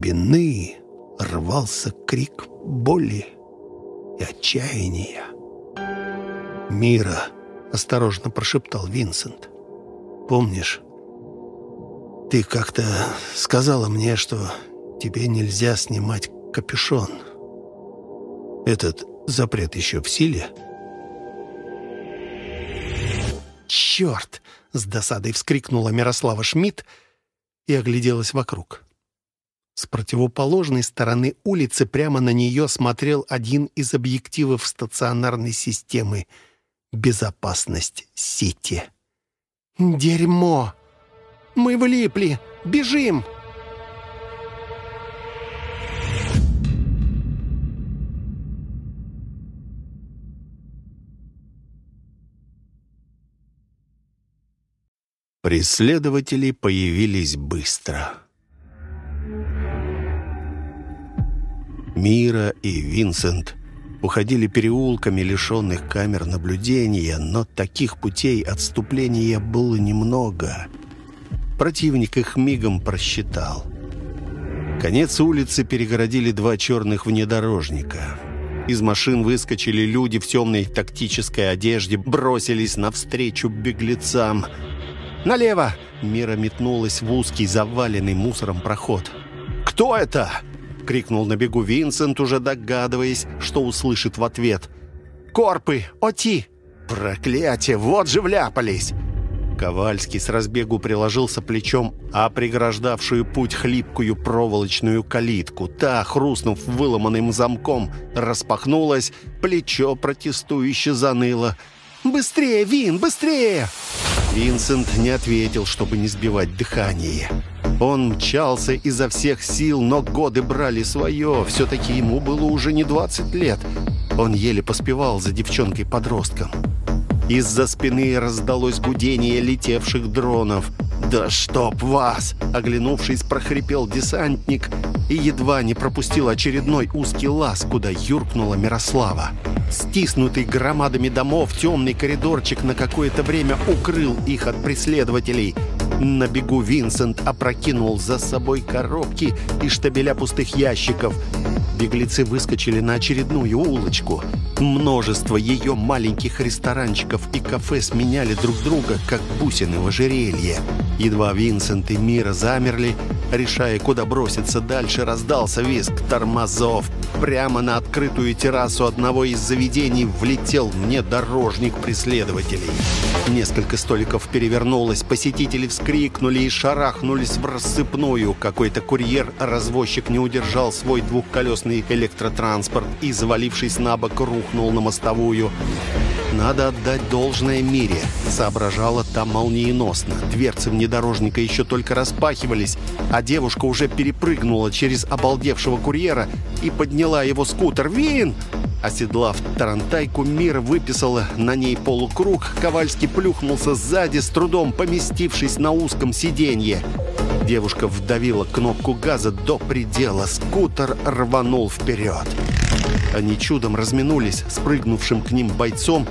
глубины рвался крик боли и отчаяния. «Мира!» — осторожно прошептал Винсент. «Помнишь, ты как-то сказала мне, что тебе нельзя снимать капюшон. Этот запрет еще в силе?» «Черт!» — с досадой вскрикнула Мирослава Шмидт и огляделась вокруг. С противоположной стороны улицы прямо на нее смотрел один из объективов стационарной системы «Безопасность сети». «Дерьмо! Мы влипли! Бежим!» Преследователи появились быстро. Мира и Винсент уходили переулками, лишенных камер наблюдения, но таких путей отступления было немного. Противник их мигом просчитал. Конец улицы перегородили два черных внедорожника. Из машин выскочили люди в темной тактической одежде, бросились навстречу беглецам. «Налево!» — Мира метнулась в узкий, заваленный мусором проход. «Кто это?» Крикнул на бегу Винсент, уже догадываясь, что услышит в ответ. «Корпы! Оти!» «Проклятие! Вот же вляпались!» Ковальский с разбегу приложился плечом а преграждавшую путь хлипкую проволочную калитку. Та, хрустнув выломанным замком, распахнулась, плечо протестующе заныло. «Быстрее, Вин, быстрее!» Винсент не ответил, чтобы не сбивать дыхание. Он мчался изо всех сил, но годы брали свое. Все-таки ему было уже не 20 лет. Он еле поспевал за девчонкой-подростком. Из-за спины раздалось гудение летевших дронов. «Да чтоб вас!» — оглянувшись, прохрипел десантник и едва не пропустил очередной узкий лаз, куда юркнула Мирослава. Стиснутый громадами домов, темный коридорчик на какое-то время укрыл их от преследователей — на бегу Винсент опрокинул за собой коробки и штабеля пустых ящиков. Беглецы выскочили на очередную улочку. Множество ее маленьких ресторанчиков и кафе сменяли друг друга, как бусины в ожерелье. Едва Винсент и Мира замерли, решая, куда броситься дальше, раздался визг тормозов. Прямо на открытую террасу одного из заведений влетел внедорожник преследователей. Несколько столиков перевернулось, посетители вскрикнули и шарахнулись в рассыпную. Какой-то курьер-развозчик не удержал свой двухколесный электротранспорт и, завалившись на бок, рухнул на мостовую. «Надо отдать должное Мире», — соображала там молниеносно. Дверцы внедорожника еще только распахивались, а девушка уже перепрыгнула через обалдевшего курьера и подняла его скутер. «Вин!» Оседлав тарантайку, Мира выписала на ней полукруг. Ковальский плюхнулся сзади, с трудом поместившись на узком сиденье. Девушка вдавила кнопку газа до предела. Скутер рванул вперед. Они чудом разминулись с прыгнувшим к ним бойцом.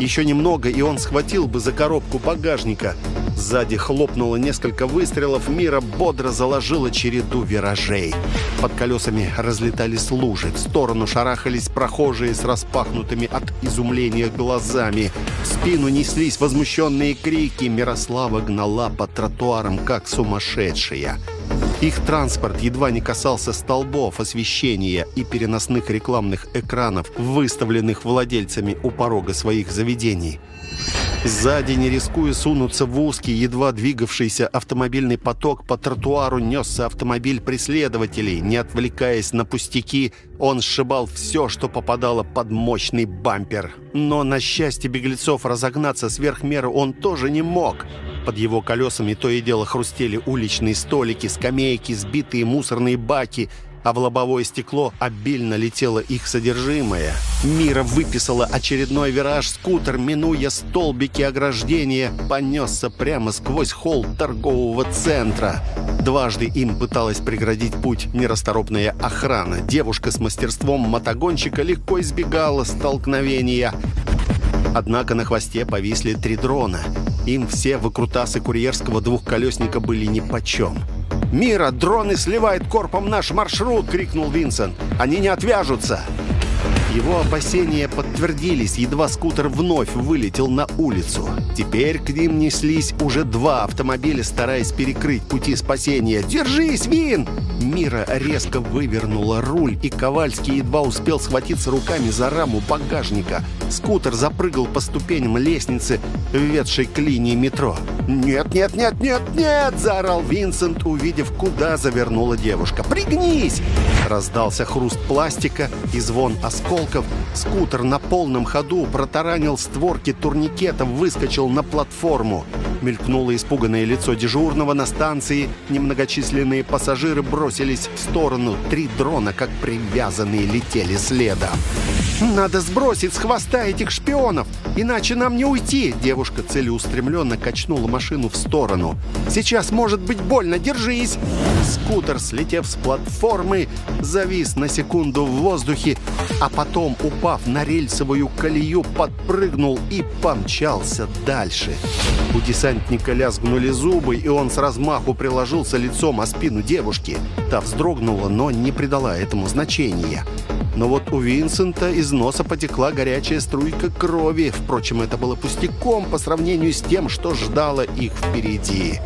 Еще немного, и он схватил бы за коробку багажника. Сзади хлопнуло несколько выстрелов, Мира бодро заложила череду виражей. Под колесами разлетались лужи, в сторону шарахались прохожие с распахнутыми от изумления глазами. В спину неслись возмущенные крики, Мирослава гнала по тротуарам, как сумасшедшая. Их транспорт едва не касался столбов освещения и переносных рекламных экранов, выставленных владельцами у порога своих заведений. Сзади, не рискуя сунуться в узкий, едва двигавшийся автомобильный поток, по тротуару несся автомобиль преследователей. Не отвлекаясь на пустяки, он сшибал все, что попадало под мощный бампер. Но, на счастье беглецов, разогнаться сверх меры он тоже не мог. Под его колесами то и дело хрустели уличные столики, скамейки, сбитые мусорные баки – а в лобовое стекло обильно летело их содержимое. Мира выписала очередной вираж, скутер, минуя столбики ограждения, понесся прямо сквозь холл торгового центра. Дважды им пыталась преградить путь нерасторопная охрана. Девушка с мастерством мотогонщика легко избегала столкновения. Однако на хвосте повисли три дрона. Им все выкрутасы курьерского двухколесника были нипочем. «Мира, дроны сливают корпом наш маршрут!» — крикнул Винсент. «Они не отвяжутся!» Его опасения подтвердились, едва скутер вновь вылетел на улицу. Теперь к ним неслись уже два автомобиля, стараясь перекрыть пути спасения. «Держись, Вин!» Мира резко вывернула руль, и Ковальский едва успел схватиться руками за раму багажника. Скутер запрыгал по ступеням лестницы, ведшей к линии метро. «Нет, нет, нет, нет, нет!» – заорал Винсент, увидев, куда завернула девушка. «Пригнись!» Раздался хруст пластика и звон осколков. Скутер на полном ходу протаранил створки турникета, выскочил на платформу. Мелькнуло испуганное лицо дежурного на станции. Немногочисленные пассажиры бросились в сторону. Три дрона, как привязанные, летели следом. «Надо сбросить с хвоста этих шпионов, иначе нам не уйти!» Девушка целеустремленно качнула машину в сторону. «Сейчас может быть больно, держись!» Скутер, слетев с платформы, завис на секунду в воздухе, а потом, упав на рельсовую колею, подпрыгнул и помчался дальше. У десантника лязгнули зубы, и он с размаху приложился лицом о спину девушки. Та вздрогнула, но не придала этому значения. Но вот у Винсента из носа потекла горячая струйка крови. Впрочем, это было пустяком по сравнению с тем, что ждало их впереди.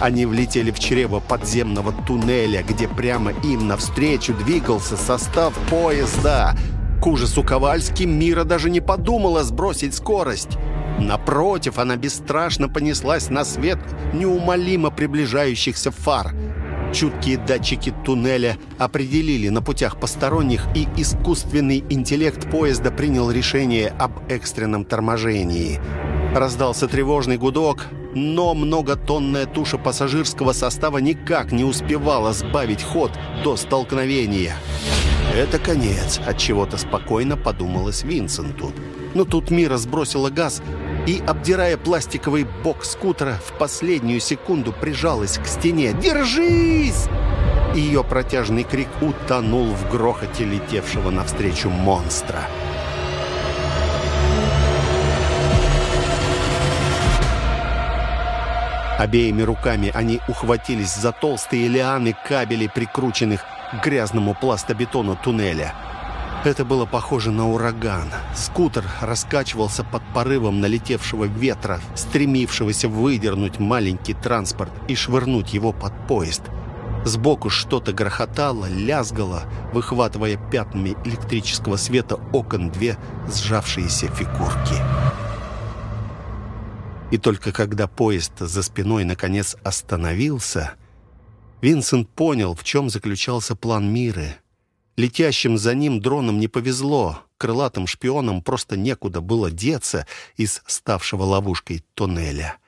Они влетели в чрево подземного туннеля, где прямо им навстречу двигался состав поезда. К ужасу Ковальски Мира даже не подумала сбросить скорость. Напротив, она бесстрашно понеслась на свет неумолимо приближающихся фар – Чуткие датчики туннеля определили на путях посторонних, и искусственный интеллект поезда принял решение об экстренном торможении. Раздался тревожный гудок, но многотонная туша пассажирского состава никак не успевала сбавить ход до столкновения. «Это конец», — от чего то спокойно подумалось Винсенту. Но тут Мира сбросила газ и, обдирая пластиковый бок скутера, в последнюю секунду прижалась к стене. «Держись!» Ее протяжный крик утонул в грохоте летевшего навстречу монстра. Обеими руками они ухватились за толстые лианы кабелей, прикрученных к грязному пластобетону туннеля. Это было похоже на ураган. Скутер раскачивался под порывом налетевшего ветра, стремившегося выдернуть маленький транспорт и швырнуть его под поезд. Сбоку что-то грохотало, лязгало, выхватывая пятнами электрического света окон две сжавшиеся фигурки. И только когда поезд за спиной наконец остановился, Винсент понял, в чем заключался план Миры — Летящим за ним дроном не повезло. Крылатым шпионам просто некуда было деться из ставшего ловушкой туннеля.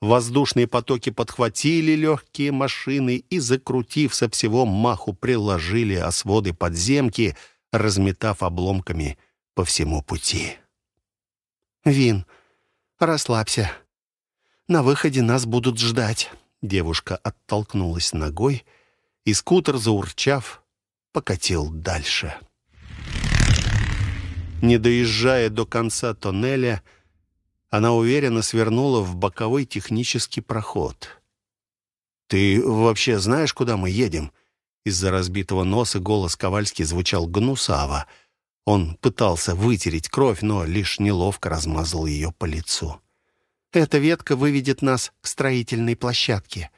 Воздушные потоки подхватили легкие машины и, закрутив со всего маху, приложили о своды подземки, разметав обломками по всему пути. «Вин, расслабься. На выходе нас будут ждать». Девушка оттолкнулась ногой, и скутер, заурчав, покатил дальше. Не доезжая до конца тоннеля, она уверенно свернула в боковой технический проход. «Ты вообще знаешь, куда мы едем?» Из-за разбитого носа голос Ковальский звучал гнусаво. Он пытался вытереть кровь, но лишь неловко размазал ее по лицу. «Эта ветка выведет нас к строительной площадке.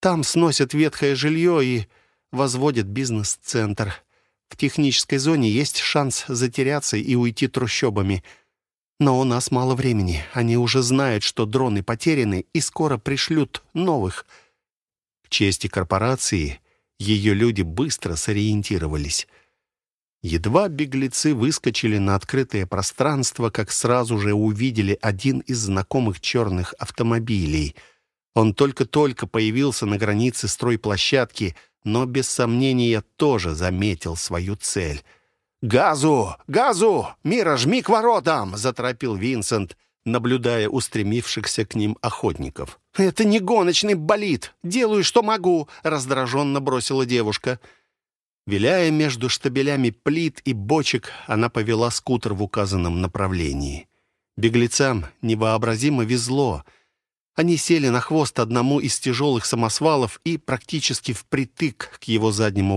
Там сносят ветхое жилье и возводят бизнес-центр. В технической зоне есть шанс затеряться и уйти трущобами. Но у нас мало времени. Они уже знают, что дроны потеряны и скоро пришлют новых. К чести корпорации, ее люди быстро сориентировались. Едва беглецы выскочили на открытое пространство, как сразу же увидели один из знакомых черных автомобилей. Он только-только появился на границе стройплощадки — но без сомнения тоже заметил свою цель. «Газу! Газу! Мира, жми к воротам!» — заторопил Винсент, наблюдая устремившихся к ним охотников. «Это не гоночный болид! Делаю, что могу!» — раздраженно бросила девушка. Виляя между штабелями плит и бочек, она повела скутер в указанном направлении. Беглецам невообразимо везло — Они сели на хвост одному из тяжелых самосвалов и практически впритык к его заднему